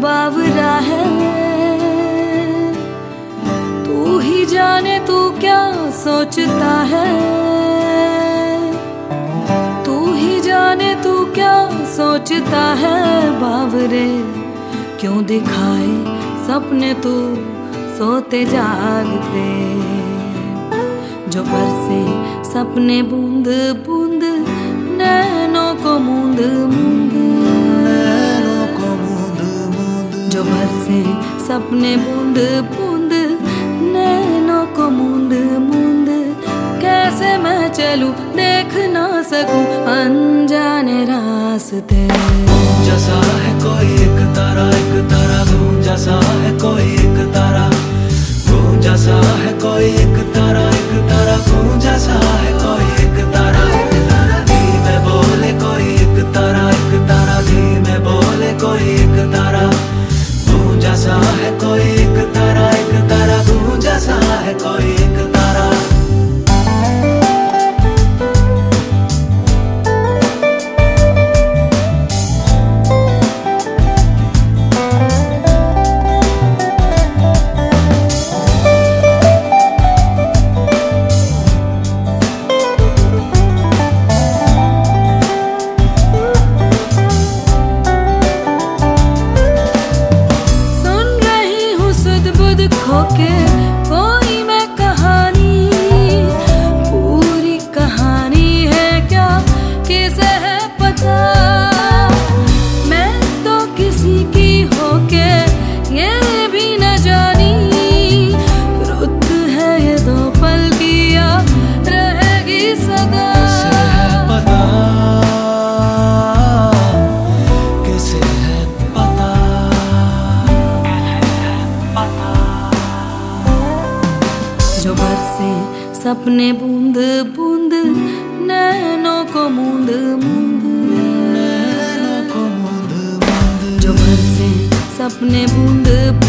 बावरा है। तू ही जाने तू क्या सोचता है। तू ही जाने तू क्या सोचता है। बावरे क्यों दिखाए सपने तू सोते जागते जो बरसे सपने बूंद बूंद नैनों को मूंद सपने बूंद बूंद, नैनों को मूंद मूंद। कैसे मैं चलूँ, देख ना सकूँ, अनजाने रास्ते। जैसा जो बरसे सपने बूंद बूंद नैनों को मूंद मूंद। नैनों को मूंद मूंद। जो बरसे सपने बूंद बूंद